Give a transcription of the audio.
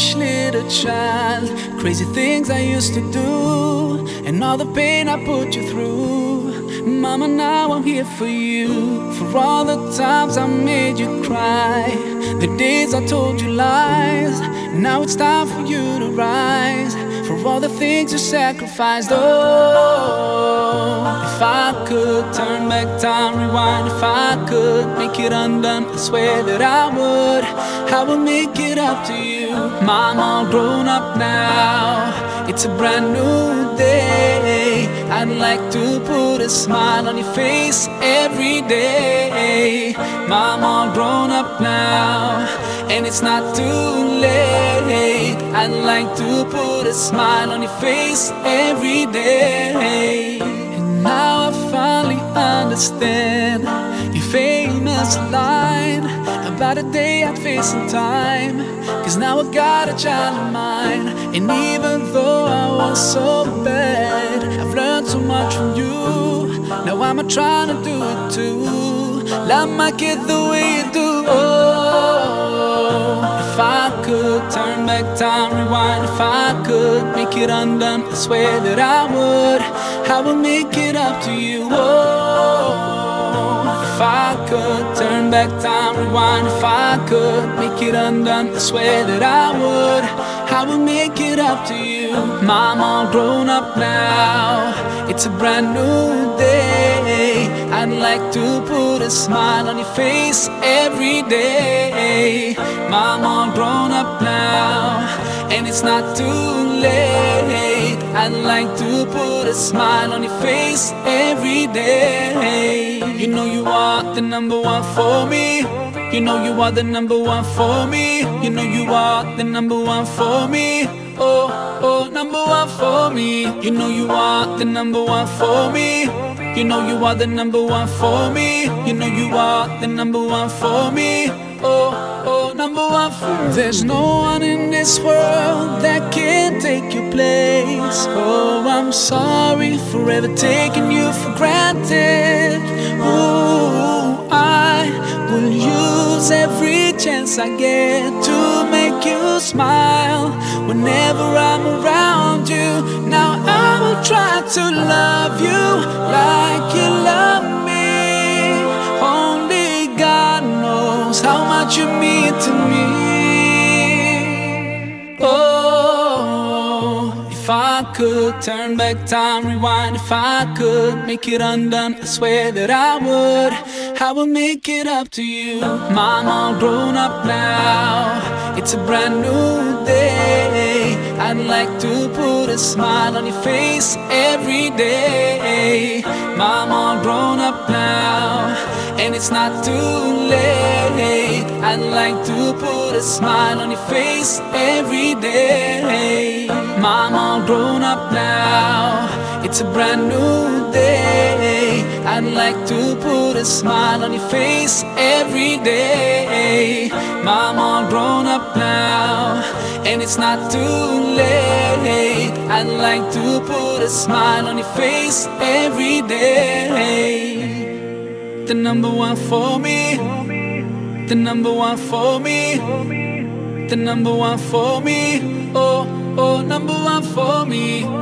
foolish little child. Crazy things I used to do, and all the pain I put you through. Mama, now I'm here for you. For all the times I made you cry, the days I told you lies. Now it's time for you to rise. For all the things you sacrificed. Oh, if I could turn back time, rewind. If I could make it undone, I swear that I would. I will make it up to you. Mama, grown up now. It's a brand new day. I'd like to put a smile on your face every day. Mom, all grown up now, and it's not too late. I'd like to put a smile on your face every day. And now I finally understand your famous line about a day I'd face in time. Cause now I got a child of mine. And even though I was so bad, I've learned so much from you. Now I'm trying to do it too. Love my kid the way you do. Oh, if I could turn back time, rewind. If I could make it undone, I swear that I would. I would make it up to you. Oh, could turn back time, rewind. If I could make it undone, I swear that I would. I will make it up to you. Mom, all grown up now. It's a brand new day. I'd like to put a smile on your face every day. Mom, all grown up now, and it's not too late. I'd like to put a smile on your face every day. You know you are the number one for me. You know you are the number one for me. You know you are the number one for me. Oh, oh, number one for me. You know you are the number one for me. You know you are the number one for me. You know you are the number one for me. Oh, oh, number one for me. There's no one in this world that can take your place. Oh, I'm sorry for ever taking you for granted. Ooh, I will use every chance I get to make you smile whenever I'm around you. Now I will try to love you could turn back time, rewind. If I could make it undone, I swear that I would. I will make it up to you. Mom, all grown up now. It's a brand new day. I'd like to put a smile on your face every day. Mom, all grown up now, and it's not too late. I'd like to put a smile on your face every day. Mom, all grown up now. It's a brand new day. I'd like to put a smile on your face every day. Mom, all grown up now, and it's not too late. I'd like to put a smile on your face every day. The number one for me, the number one for me, the number one for me. Oh, oh, number one for me.